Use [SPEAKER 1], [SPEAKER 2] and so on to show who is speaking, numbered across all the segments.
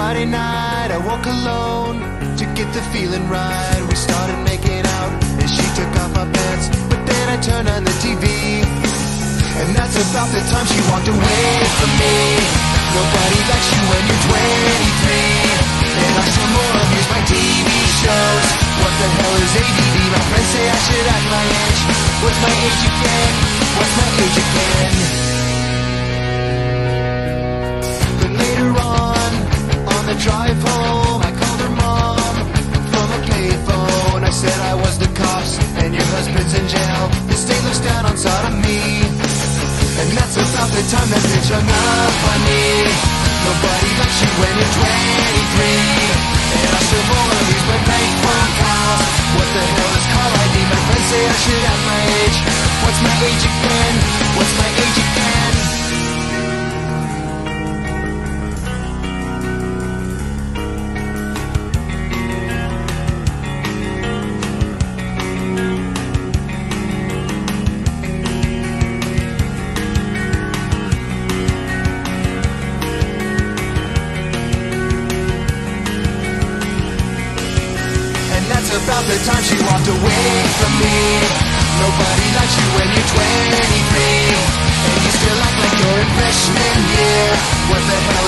[SPEAKER 1] Friday night. I woke alone to get the feeling right. We started making out, and she took off my pants. But then I turned on the TV, and that's about the time she walked away from me. Nobody likes you when you're 23, and I still more amuse by TV shows. What the hell is ADD? My friends say I should act my age. What's my age again? What's my age again? Drive home, I called her mom from a payphone. I said I was the cops and your husband's in jail. The state looks down on sodomy. And that's about the time that bitch hung up on me. Nobody likes you when you're 23. And I still more abuse my bank phone calls. What the hell is caller ID? My friends say I should have my age. What's my age again? What's my age again?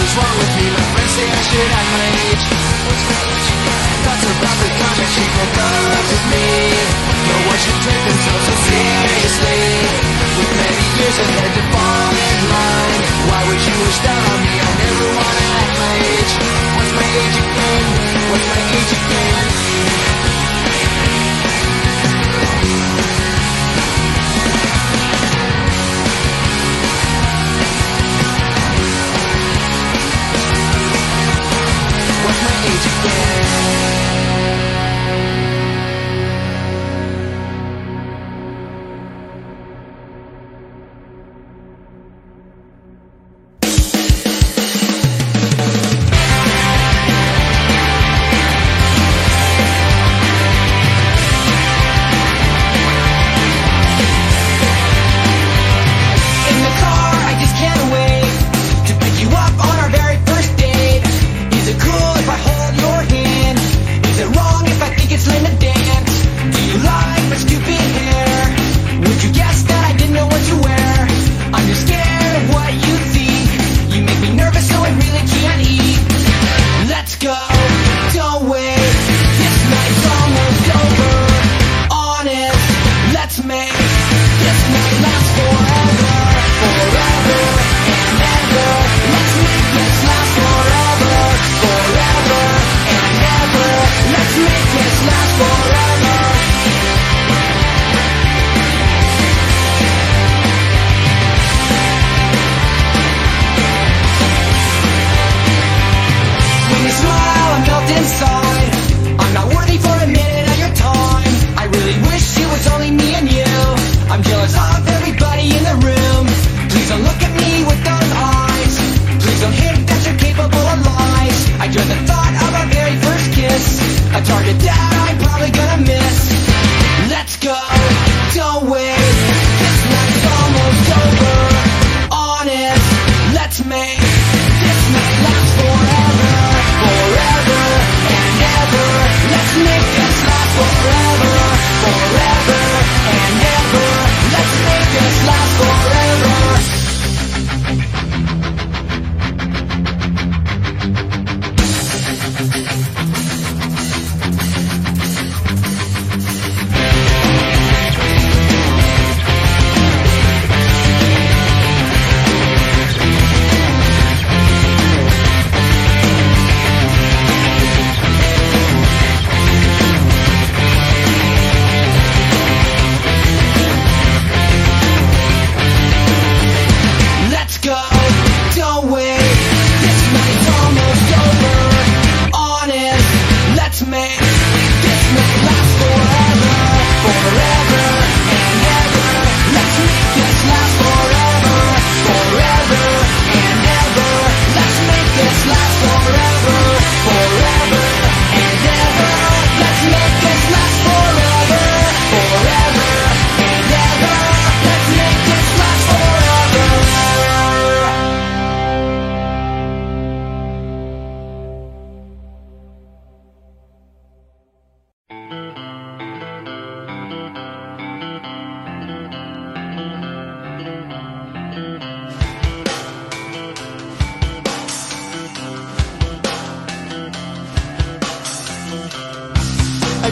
[SPEAKER 1] What's wrong with me? My friends say I should act my age. Thoughts about the karma she conducted me. No one should take themselves so seriously. With
[SPEAKER 2] many years
[SPEAKER 1] ahead to fall in line. Why would you wish that on me? I
[SPEAKER 3] never
[SPEAKER 1] wanna
[SPEAKER 2] act my age. What's my age again? What's my age again?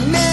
[SPEAKER 2] I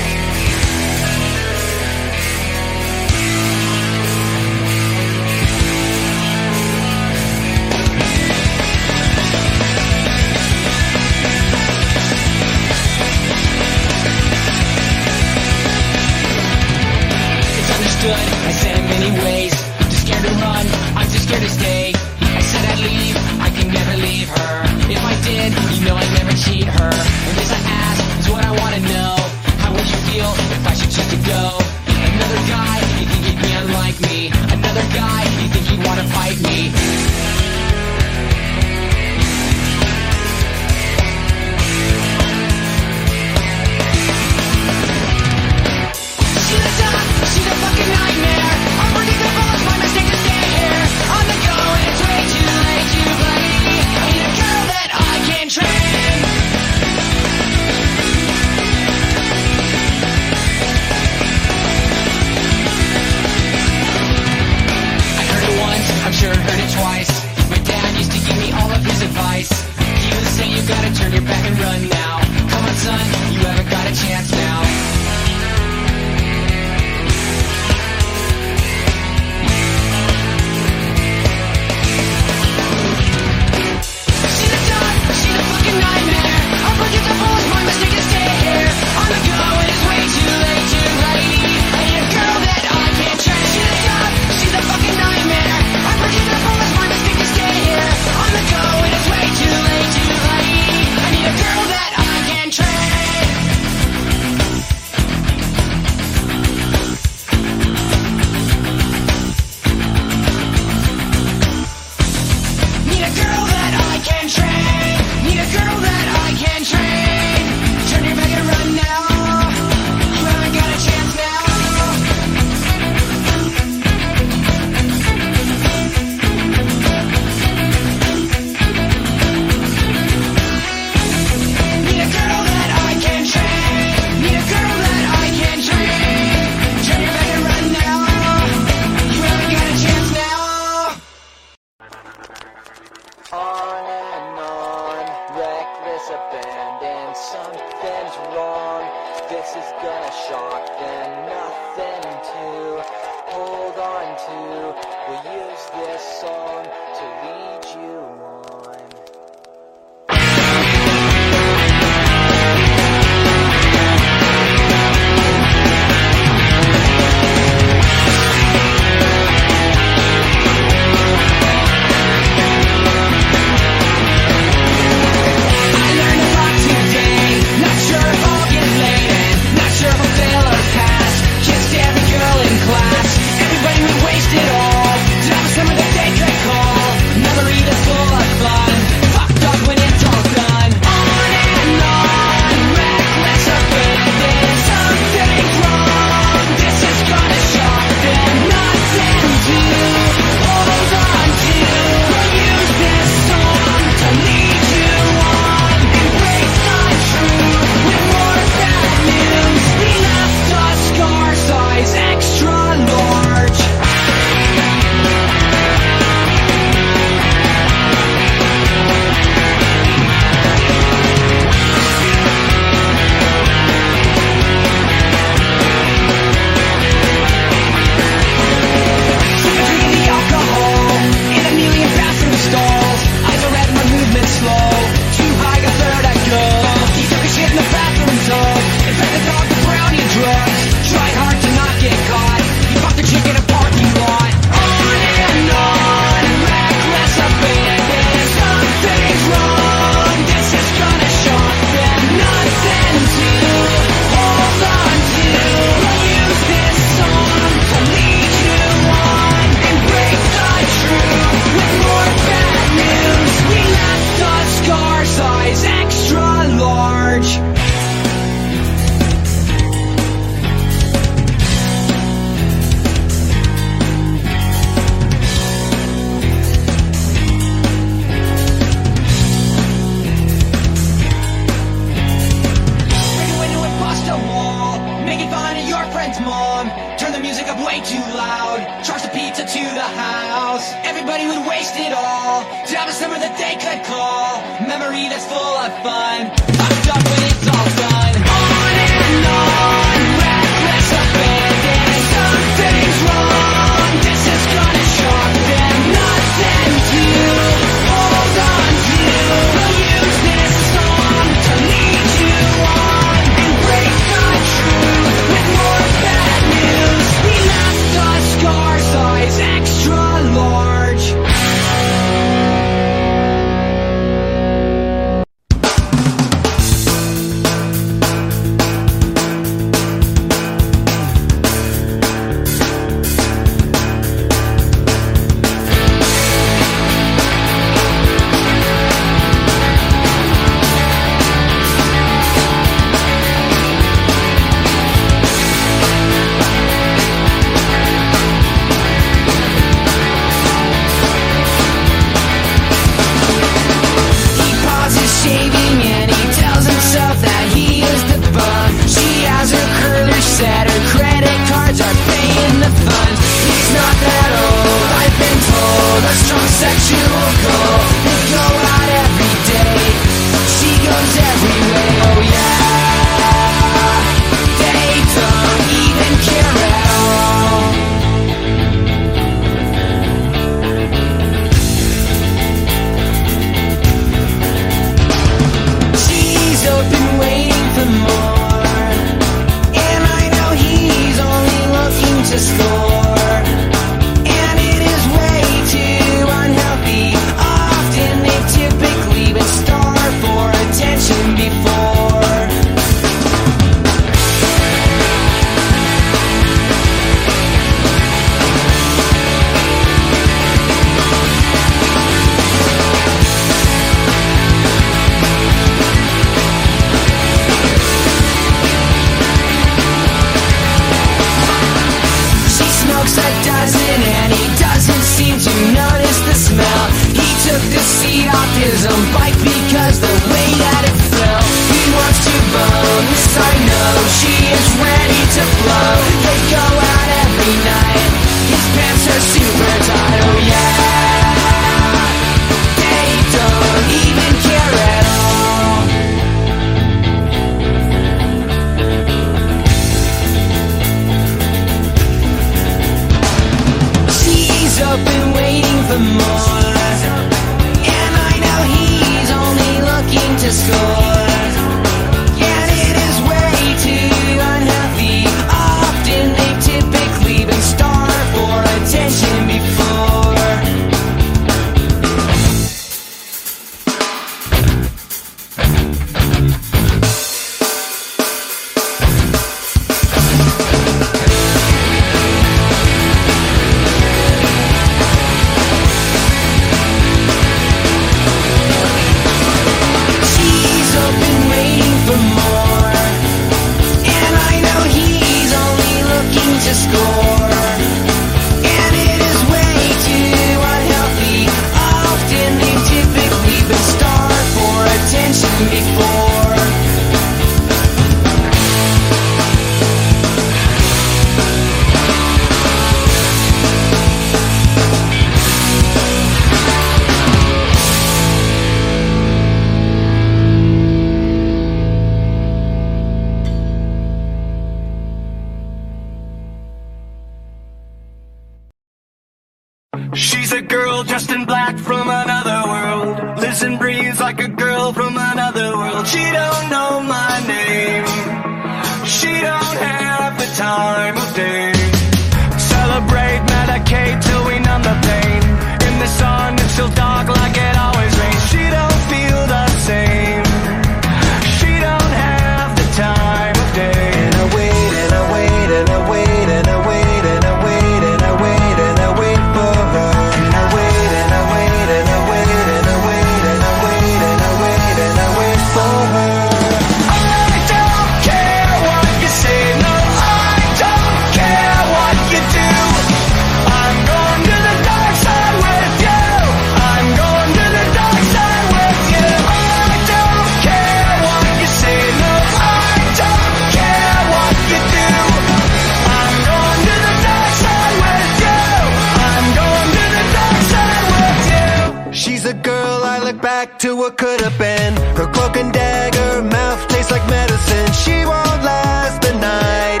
[SPEAKER 2] She's a girl I look back
[SPEAKER 4] to
[SPEAKER 5] what
[SPEAKER 1] could have been. Her cloak and dagger mouth tastes like medicine. She won't last the night.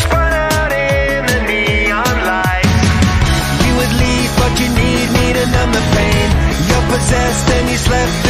[SPEAKER 1] Spun out in the neon light. You would leave, but you need me to numb the pain. You're possessed and you slept.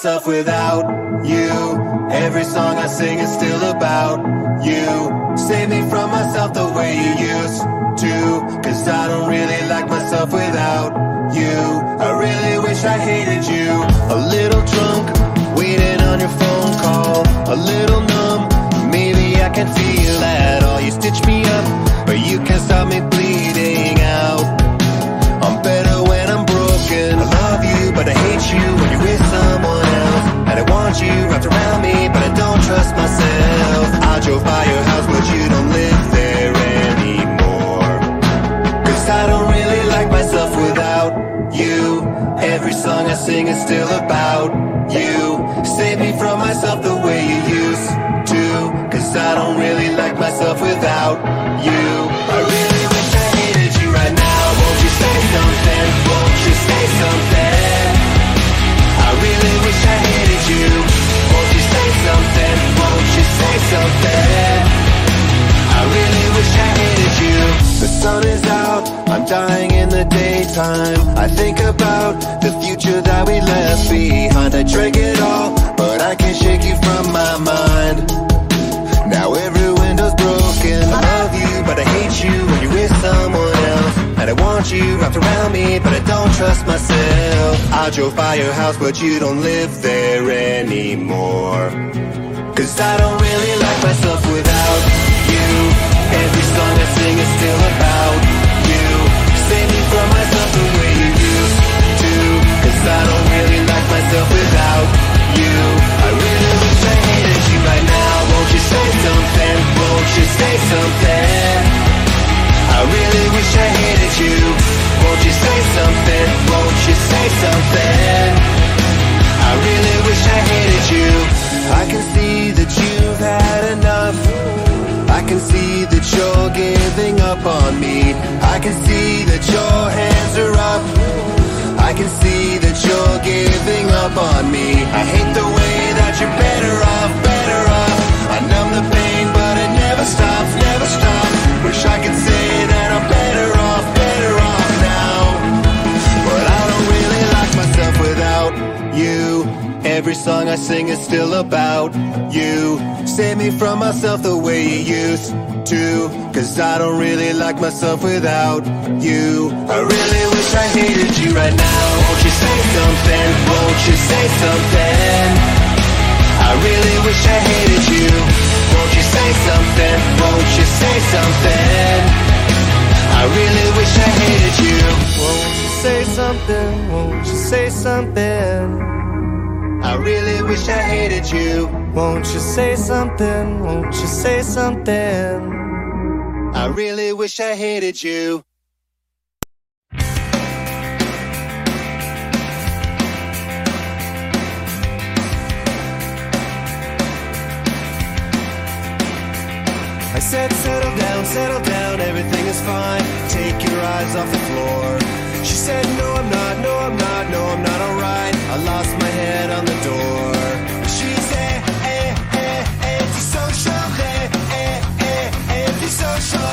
[SPEAKER 1] myself without you. Every song I sing is still about you. Save me from myself the way you used to. Cause I don't really like myself without you. I really wish I hated you. From my mind. Now every window's broken. I love you, but I hate you when you're with someone else. And I want you wrapped around me, but I don't trust myself. I drove by your house, but you don't live there anymore. Cause I don't really like myself without you. Every song I sing is still about something? I really wish I hated you. Won't you say something? Won't you say something? I really wish I hated you. I can see that you've had enough. I can see that you're giving up on me. I can see that your hands are up. I can see that you're giving up on me. I hate the way that you're better off, better off. I numb the never stops, never stops. Wish I could say that I'm better off, better off now. But I don't really like myself without you. Every song I sing is still about you. Save me from myself the way you used to. Cause I don't really like myself without you. I really wish I hated you right now. Won't you say something? Won't you say something? I really wish I hated you. Say something? Won't you say something? I really wish I hated you. Won't you say something? Won't you say something? I really wish I hated you. Won't you say something? Won't you say something? I really wish I hated you. Said, settle down, settle down, everything is fine. Take your eyes off the floor. She said, no, I'm not, no, I'm not, no, I'm not alright. I lost my head on the door. She's eh, eh, eh, antisocial, eh, eh, eh, antisocial,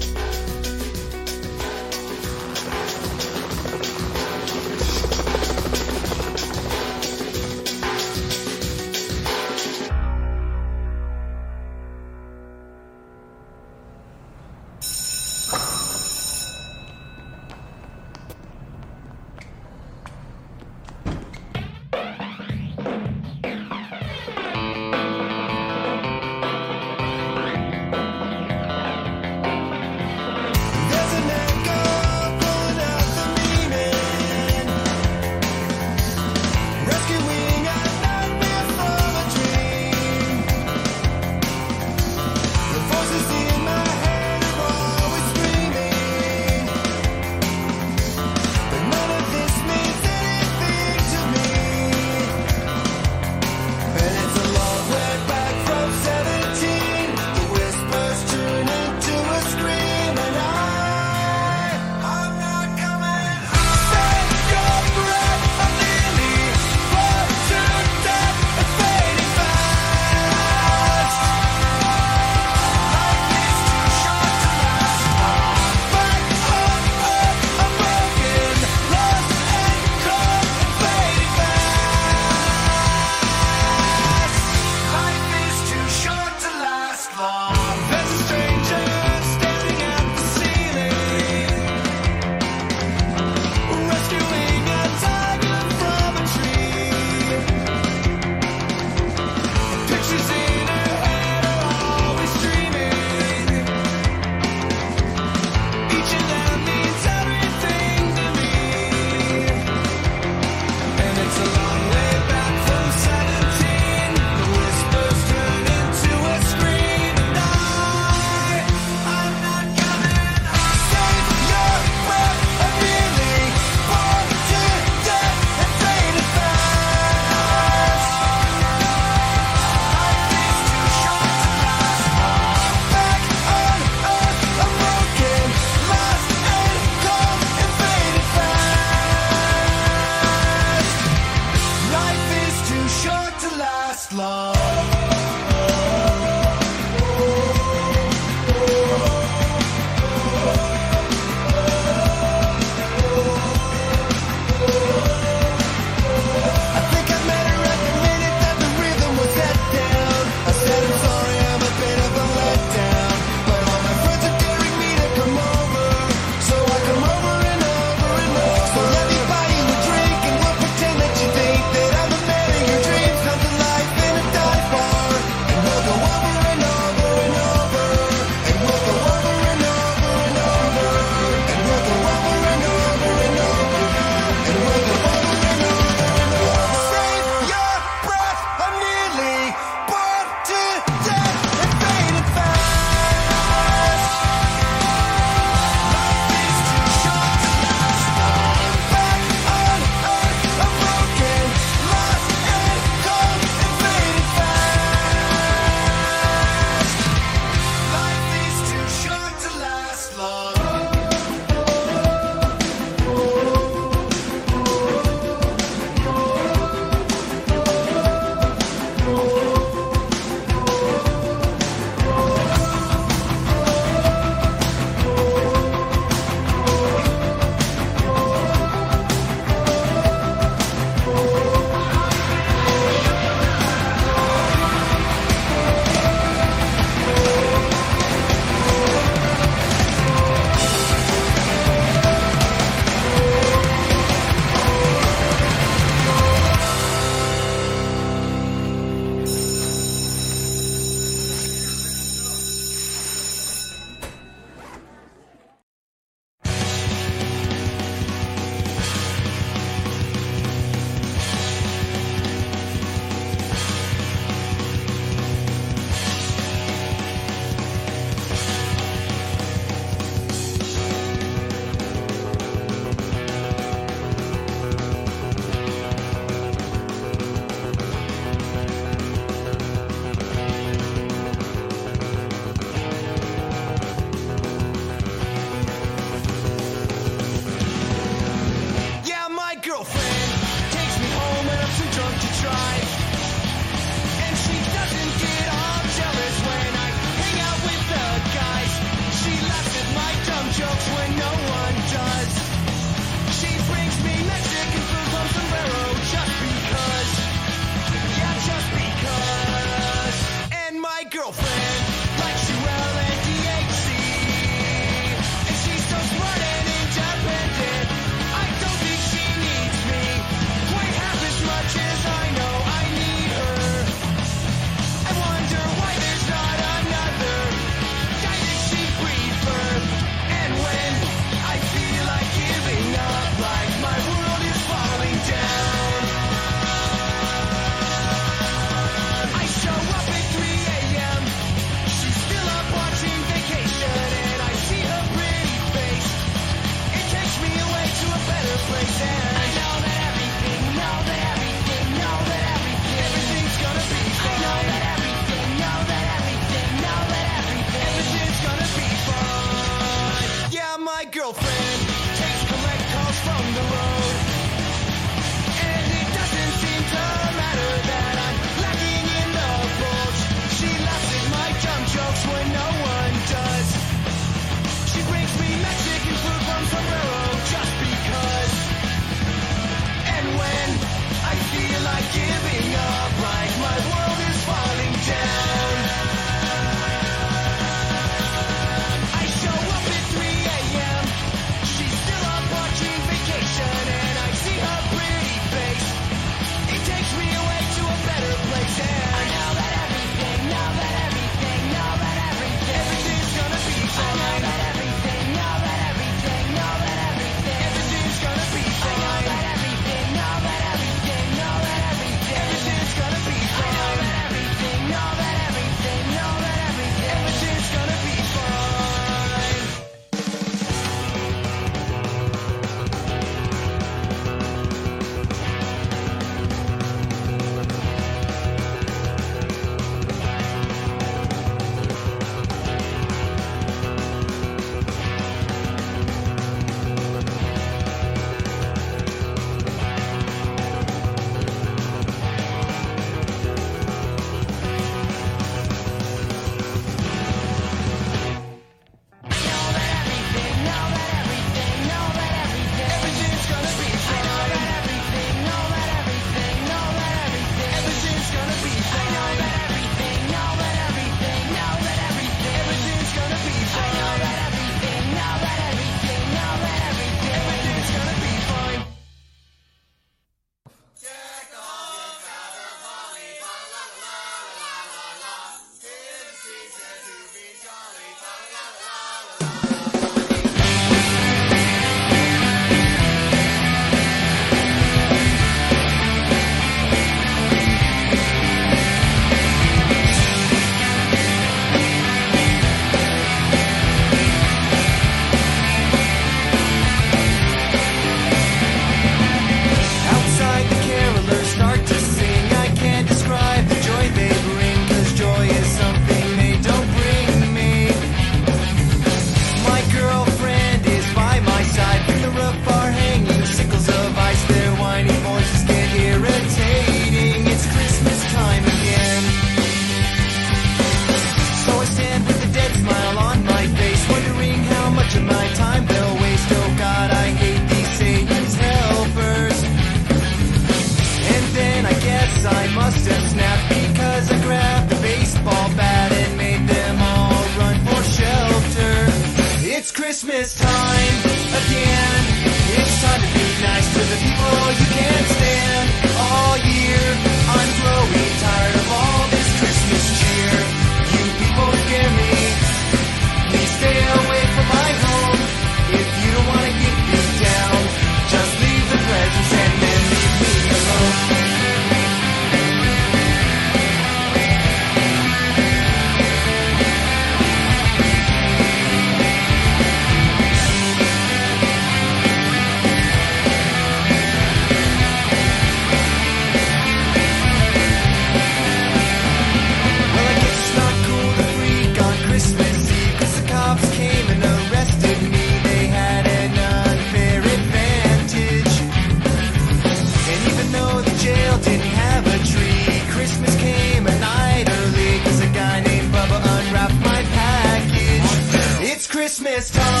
[SPEAKER 1] Christmas time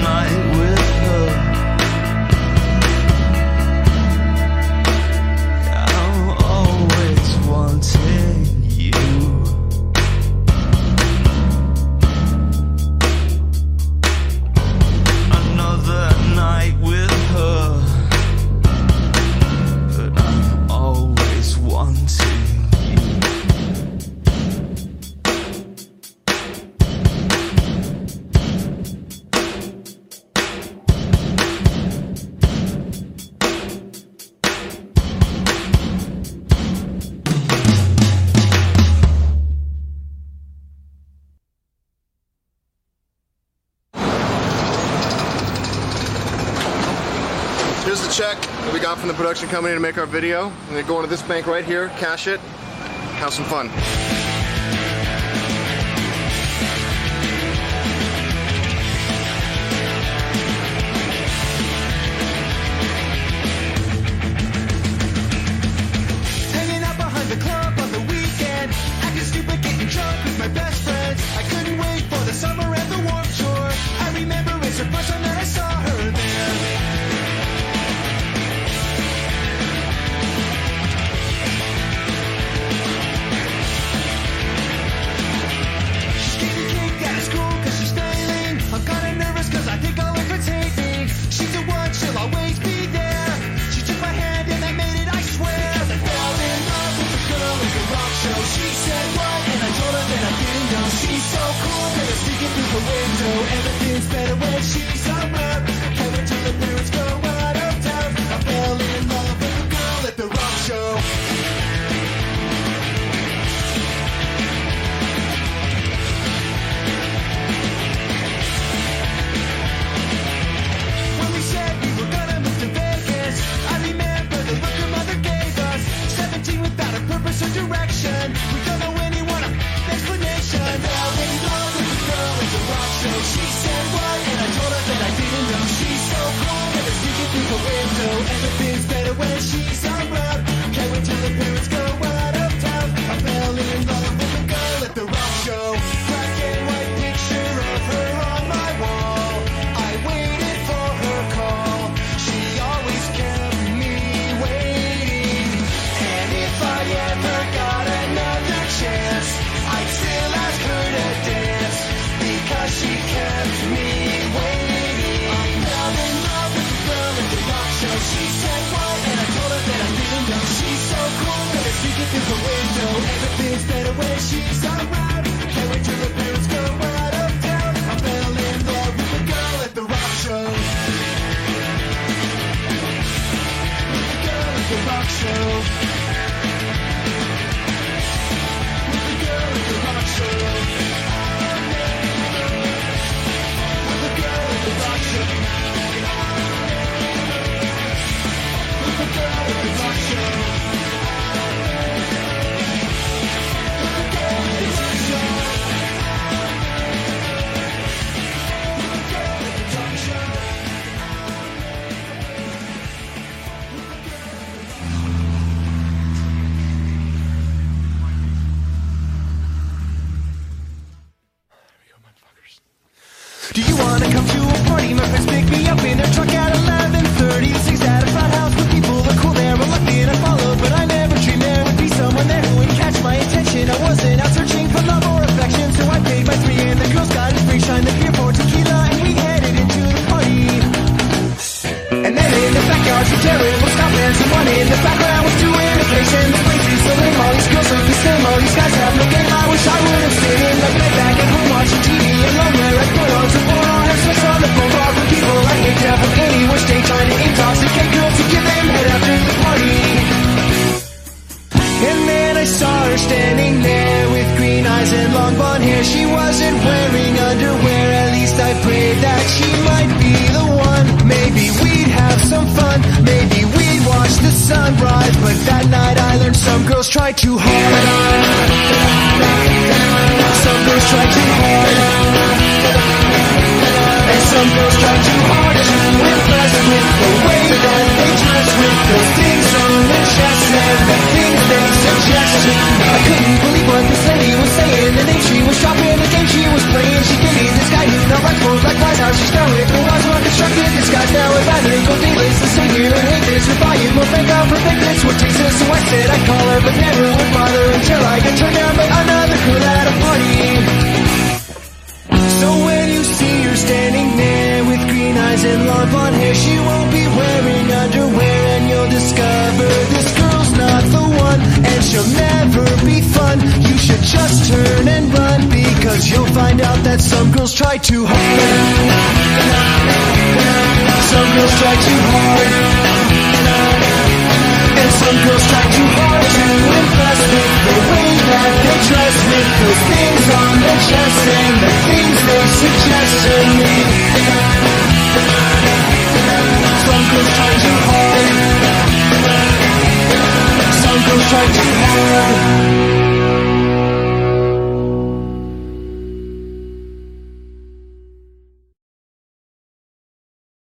[SPEAKER 1] mind. coming in
[SPEAKER 2] to
[SPEAKER 6] make our video. I'm gonna go into this bank right here, cash it, have some fun.
[SPEAKER 1] Show.